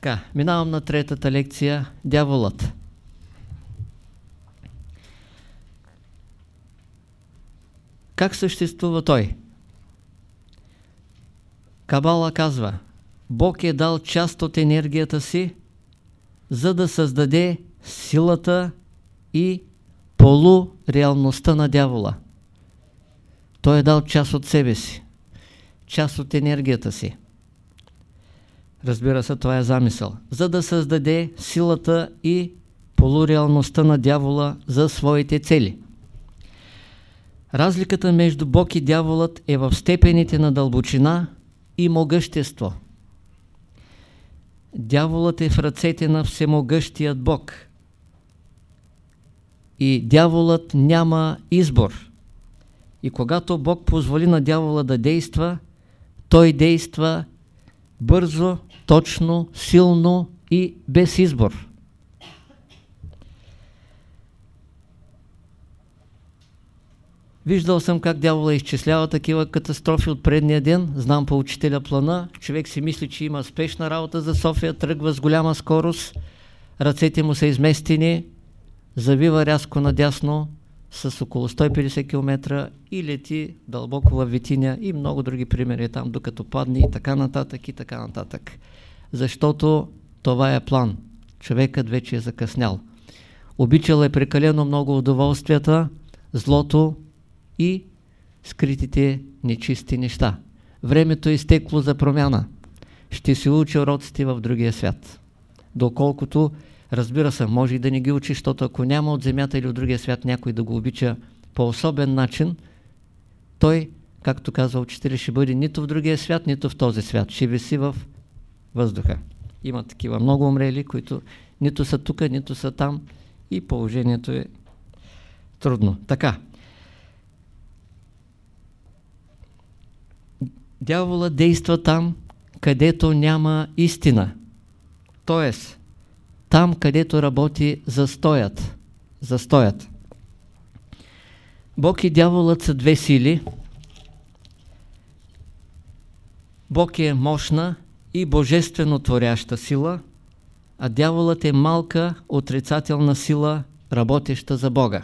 Така, минавам на третата лекция – Дяволът. Как съществува той? Кабала казва, Бог е дал част от енергията си, за да създаде силата и полуреалността на дявола. Той е дал част от себе си, част от енергията си. Разбира се, това е замисъл. За да създаде силата и полуреалността на дявола за своите цели. Разликата между Бог и дяволът е в степените на дълбочина и могъщество. Дяволът е в ръцете на всемогъщият Бог. И дяволът няма избор. И когато Бог позволи на дявола да действа, той действа бързо, точно, силно и без избор. Виждал съм как дявола изчислява такива катастрофи от предния ден. Знам по учителя плана. Човек си мисли, че има спешна работа за София, тръгва с голяма скорост, ръцете му са изместени, завива рязко надясно с около 150 км и лети дълбоко във Витиня и много други примери там, докато падне и така нататък и така нататък. Защото това е план. Човекът вече е закъснял. Обичал е прекалено много удоволствията, злото, и скритите нечисти неща. Времето е изтекло за промяна. Ще се учи уроците в другия свят. Доколкото, разбира се, може и да не ги учи, защото ако няма от земята или от другия свят някой да го обича по особен начин, той, както казва учителя, ще бъде нито в другия свят, нито в този свят. Ще виси в въздуха. Има такива много умрели, които нито са тук, нито са там и положението е трудно. Така. Дявола действа там, където няма истина. Тоест, там, където работи застоят. Застоят. Бог и дяволът са две сили. Бог е мощна и божествено творяща сила, а дяволът е малка отрицателна сила, работеща за Бога.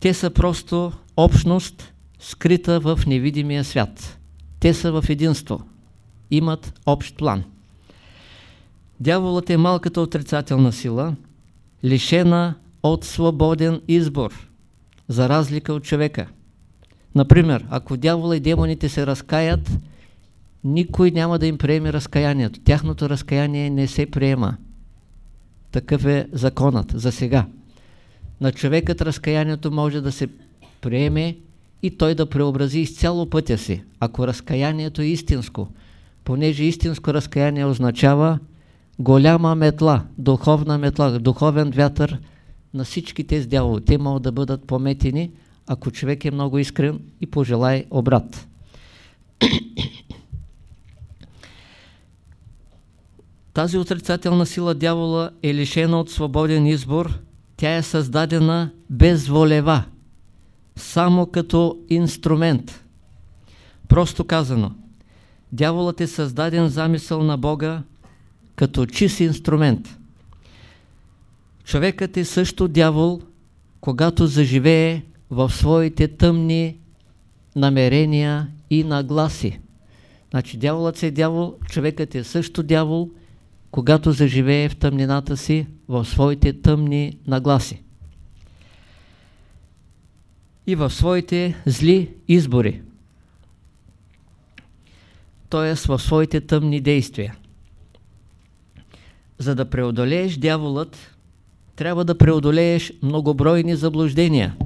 Те са просто общност, скрита в невидимия свят. Те са в единство. Имат общ план. Дяволът е малката отрицателна сила, лишена от свободен избор, за разлика от човека. Например, ако дявола и демоните се разкаят, никой няма да им приеме разкаянието. Тяхното разкаяние не се приема. Такъв е законът за сега. На човекът разкаянието може да се приеме и той да преобрази изцяло пътя си, ако разкаянието е истинско, понеже истинско разкаяние означава голяма метла, духовна метла, духовен вятър на всички тези дяволи. Те могат да бъдат пометени, ако човек е много искрен и пожелай обрат. Тази отрицателна сила дявола е лишена от свободен избор, тя е създадена безволева само като инструмент. Просто казано, дяволът е създаден замисъл на Бога като чист инструмент. Човекът е също дявол, когато заживее в своите тъмни намерения и нагласи. Значи дяволът е дявол, човекът е също дявол, когато заживее в тъмнината си в своите тъмни нагласи и в своите зли избори. Т.е. в своите тъмни действия. За да преодолееш дяволът, трябва да преодолееш многобройни заблуждения.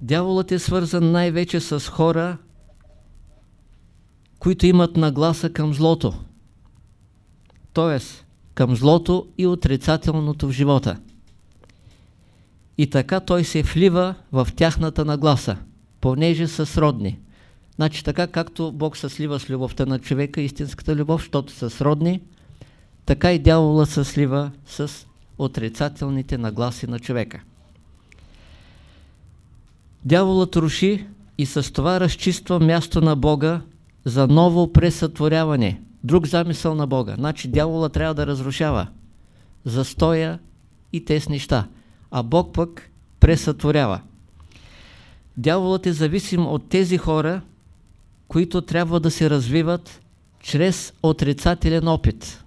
Дяволът е свързан най-вече с хора, които имат нагласа към злото. Т.е. към злото и отрицателното в живота. И така той се влива в тяхната нагласа, понеже са сродни. Значи така както Бог се слива с любовта на човека, истинската любов, защото са сродни, така и дявола се слива с отрицателните нагласи на човека. Дяволът руши и с това разчиства място на Бога за ново пресътворяване, друг замисъл на Бога. Значи дявола трябва да разрушава застоя и тези неща, а Бог пък пресътворява. Дяволът е зависим от тези хора, които трябва да се развиват чрез отрицателен опит.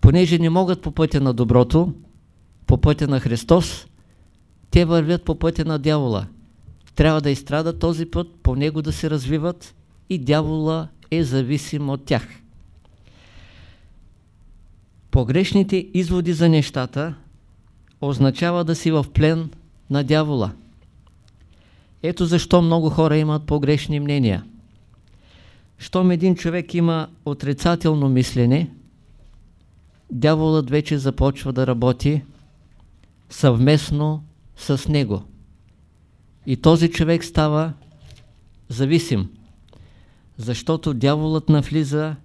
Понеже не могат по пътя на доброто, по пътя на Христос, те вървят по пътя на дявола. Трябва да изстрадат този път, по него да се развиват и дявола е зависим от тях. Погрешните изводи за нещата означава да си в плен на дявола. Ето защо много хора имат погрешни мнения. Щом един човек има отрицателно мислене, дяволът вече започва да работи съвместно с него. И този човек става зависим, защото дяволът навлиза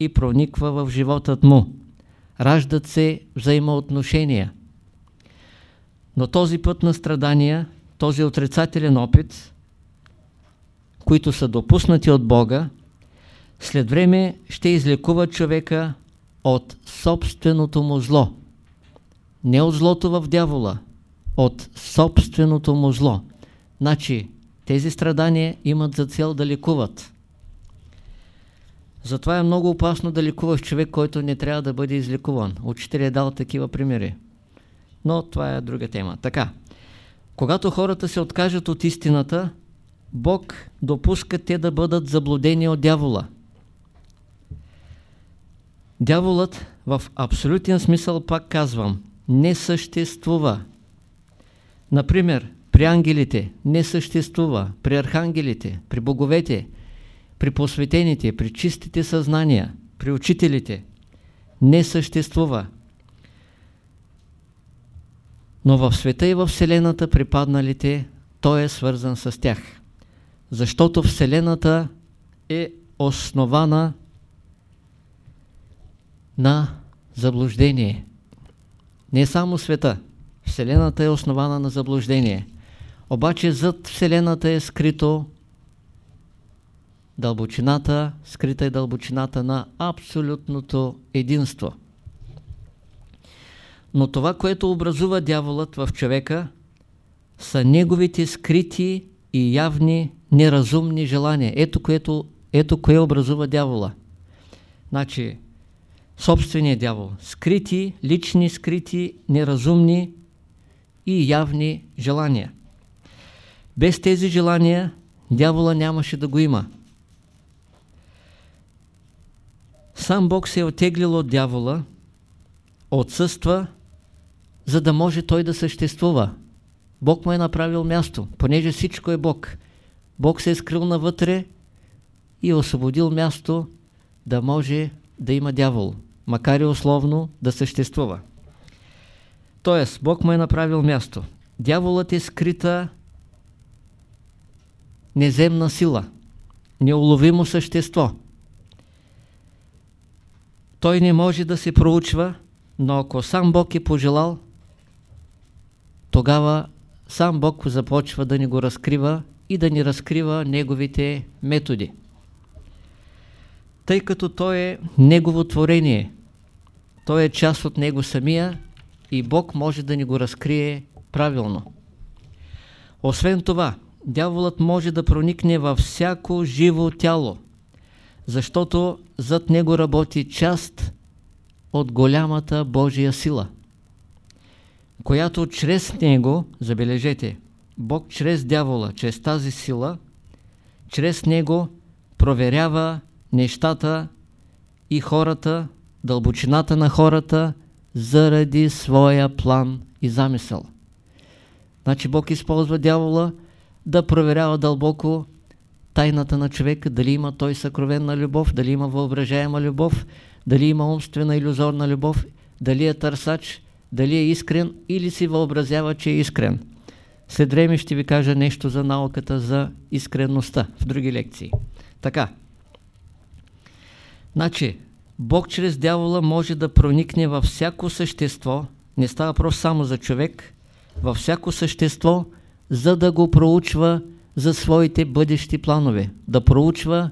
и прониква в животът му. Раждат се взаимоотношения. Но този път на страдания, този отрицателен опит, които са допуснати от Бога, след време ще излекува човека от собственото му зло. Не от злото в дявола, от собственото му зло. Значи, тези страдания имат за цел да лекуват. Затова е много опасно да лекуваш човек, който не трябва да бъде излекуван. Учителя е дал такива примери. Но това е друга тема. Така, когато хората се откажат от истината, Бог допуска те да бъдат заблудени от дявола. Дяволът в абсолютен смисъл, пак казвам, не съществува. Например, при ангелите не съществува, при архангелите, при боговете, при посветените, при чистите съзнания, при учителите не съществува. Но в света и в Вселената припадналите, той е свързан с тях. Защото Вселената е основана на заблуждение. Не само света. Вселената е основана на заблуждение. Обаче зад Вселената е скрито дълбочината, скрита е дълбочината на абсолютното единство. Но това, което образува дяволът в човека, са неговите скрити и явни неразумни желания. Ето, което, ето кое образува дявола. Значи, собственият дявол. Скрити, лични, скрити, неразумни и явни желания. Без тези желания дявола нямаше да го има. Сам Бог се е отеглил от дявола, отсъства, за да може той да съществува. Бог му е направил място, понеже всичко е Бог. Бог се е скрил навътре и е освободил място да може да има дявол, макар и условно да съществува. Тоест, Бог му е направил място. Дяволът е скрита неземна сила, неуловимо същество. Той не може да се проучва, но ако сам Бог е пожелал, тогава сам Бог започва да ни го разкрива и да ни разкрива неговите методи. Тъй като той е негово творение, той е част от него самия и Бог може да ни го разкрие правилно. Освен това, дяволът може да проникне във всяко живо тяло, защото зад него работи част от голямата Божия сила, която чрез него, забележете, Бог чрез дявола, чрез тази сила, чрез него проверява нещата и хората, дълбочината на хората, заради своя план и замисъл. Значи Бог използва дявола да проверява дълбоко тайната на човека, дали има той съкровенна любов, дали има въображаема любов, дали има умствена иллюзорна любов, дали е търсач, дали е искрен или си въобразява, че е искрен. След време ще ви кажа нещо за науката за искренността в други лекции. Така. Значи, Бог чрез дявола може да проникне във всяко същество, не става въпрос само за човек, във всяко същество, за да го проучва за своите бъдещи планове. Да проучва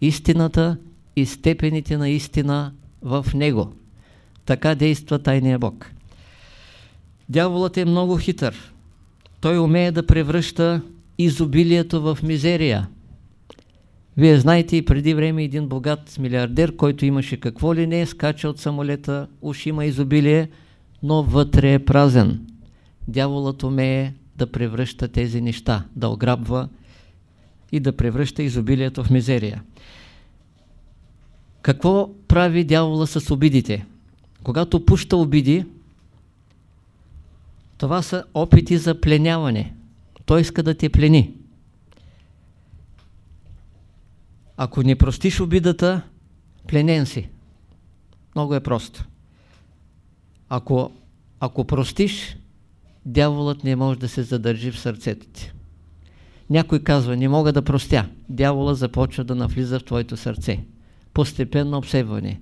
истината и степените на истина в него. Така действа тайния Бог. Дяволът е много хитър. Той умее да превръща изобилието в мизерия. Вие знаете и преди време един богат милиардер, който имаше какво ли не, скача от самолета, уж има изобилие, но вътре е празен. Дяволът умее да превръща тези неща, да ограбва и да превръща изобилието в мизерия. Какво прави дявола с обидите? Когато пуща обиди, това са опити за пленяване. Той иска да те плени. Ако не простиш обидата, пленен си. Много е просто. Ако, ако простиш, дяволът не може да се задържи в сърцето ти. Някой казва, не мога да простя. Дявола започва да навлиза в твоето сърце. Постепенно обсебване.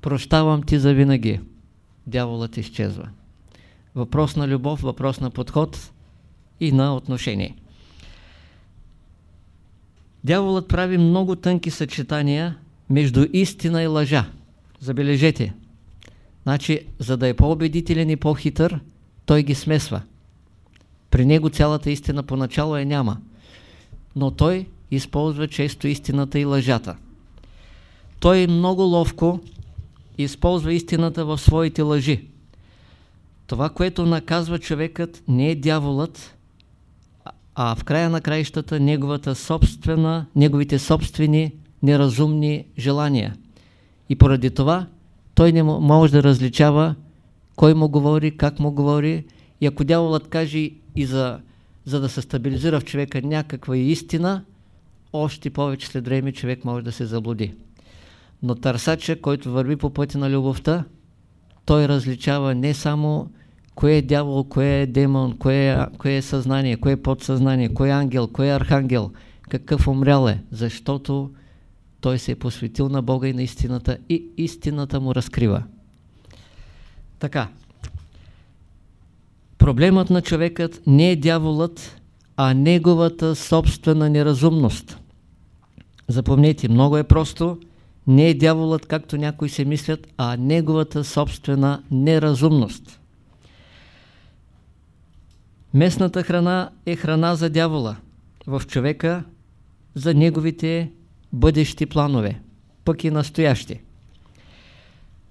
Прощавам ти за винаги. Дяволът изчезва. Въпрос на любов, въпрос на подход и на отношение. Дяволът прави много тънки съчетания между истина и лъжа. Забележете. Значи, за да е по-убедителен и по-хитър, той ги смесва. При него цялата истина поначало е няма. Но той използва често истината и лъжата. Той много ловко използва истината в своите лъжи. Това, което наказва човекът, не е дяволът, а в края на краищата неговата собствена, неговите собствени неразумни желания. И поради това той не може да различава кой му говори, как му говори. И ако дяволът каже и за, за да се стабилизира в човека някаква истина, още повече след време човек може да се заблуди. Но търсача, който върви по пътя на любовта, той различава не само кое е дявол, кое е демон, кое е, кое е съзнание, кое е подсъзнание, кой е ангел, кой е архангел, какъв умрял е, защото той се е посветил на Бога и на истината и истината му разкрива. Така. Проблемът на човекът не е дяволът, а неговата собствена неразумност. Запомнете, много е просто. Не е дяволът, както някои се мислят, а неговата собствена неразумност. Местната храна е храна за дявола. В човека за неговите бъдещи планове, пък и настоящи.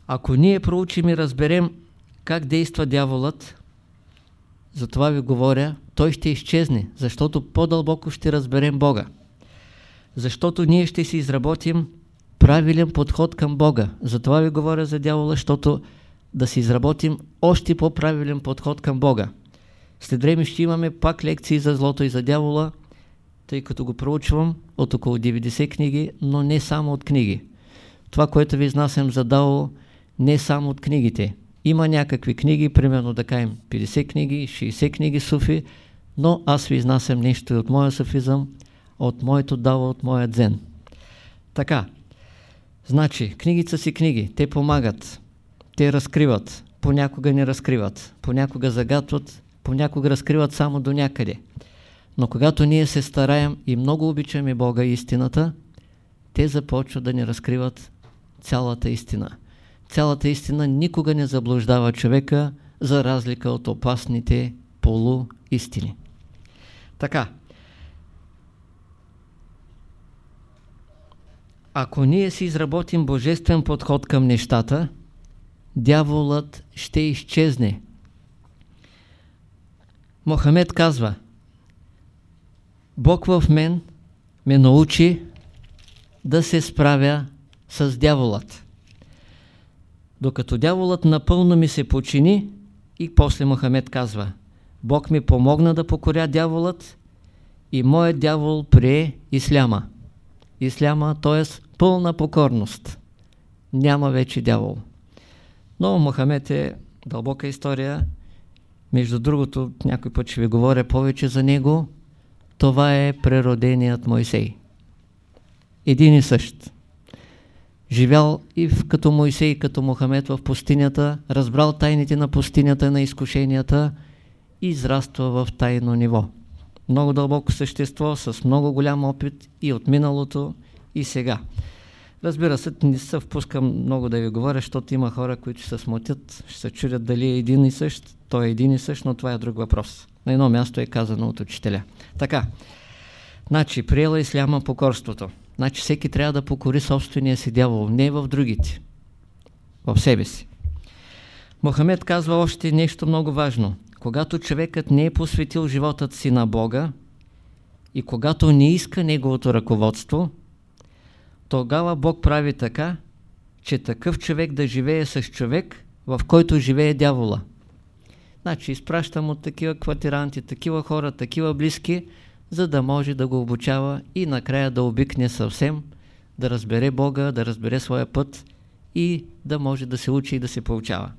Ако ние проучим и разберем как действа дяволът, за това ви говоря, той ще изчезне, защото по-дълбоко ще разберем Бога. Защото ние ще си изработим правилен подход към Бога. Затова ви говоря за дявола, защото да си изработим още по-правилен подход към Бога. След време ще имаме пак лекции за злото и за дявола, тъй като го проучвам от около 90 книги, но не само от книги. Това, което ви изнасям за Дао, не само от книгите. Има някакви книги, примерно да кажем 50 книги, 60 книги суфи, но аз ви изнасям нещо и от моя суфизъм, от моето Дао, от моя дзен. Така, значи, книгите са си книги, те помагат, те разкриват, понякога не разкриват, понякога загатват, понякога разкриват само до някъде. Но когато ние се стараем и много обичаме Бога и истината, те започват да ни разкриват цялата истина. Цялата истина никога не заблуждава човека, за разлика от опасните полуистини. Така. Ако ние си изработим божествен подход към нещата, дяволът ще изчезне. Мохамед казва – Бог в мен ме научи да се справя с дяволът. Докато дяволът напълно ми се почини и после Мохамед казва Бог ми помогна да покоря дяволът и моят дявол прие исляма. Исляма, т.е. пълна покорност. Няма вече дявол. Но Мохамед е дълбока история. Между другото, някой път ще ви говоря повече за него. Това е прероденият Мойсей. Един и същ. Живял и в, като Мойсей, като Мохамед в пустинята, разбрал тайните на пустинята, на изкушенията и израства в тайно ниво. Много дълбоко същество, с много голям опит и от миналото, и сега. Разбира се, не се впускам много да ви говоря, защото има хора, които се смутят, ще се чудят дали е един и същ. Той е един и същ, но това е друг въпрос. На едно място е казано от учителя. Така, значи, приела исляма покорството. Значи всеки трябва да покори собствения си дявол, не в другите, в себе си. Мохамед казва още нещо много важно. Когато човекът не е посветил животът си на Бога и когато не иска неговото ръководство, тогава Бог прави така, че такъв човек да живее с човек, в който живее дявола. Значи изпращам от такива квартиранти, такива хора, такива близки, за да може да го обучава и накрая да обикне съвсем, да разбере Бога, да разбере своя път и да може да се учи и да се получава.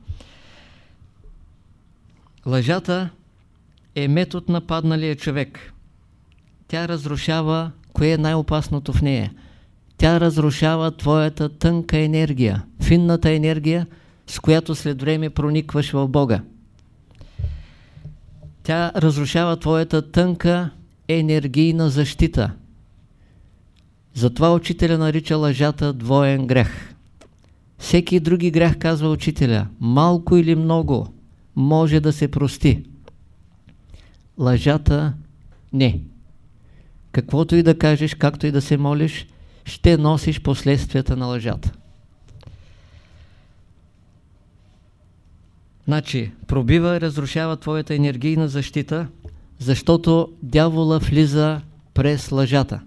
Лъжата е метод на падналия човек. Тя разрушава, кое е най-опасното в нея. Тя разрушава твоята тънка енергия, финната енергия, с която след време проникваш в Бога. Тя разрушава твоята тънка енергийна защита. Затова учителя нарича лъжата двоен грех. Всеки други грех, казва учителя, малко или много, може да се прости. Лъжата не. Каквото и да кажеш, както и да се молиш, ще носиш последствията на лъжата. Значи, пробива и разрушава твоята енергийна защита, защото дявола влиза през лъжата.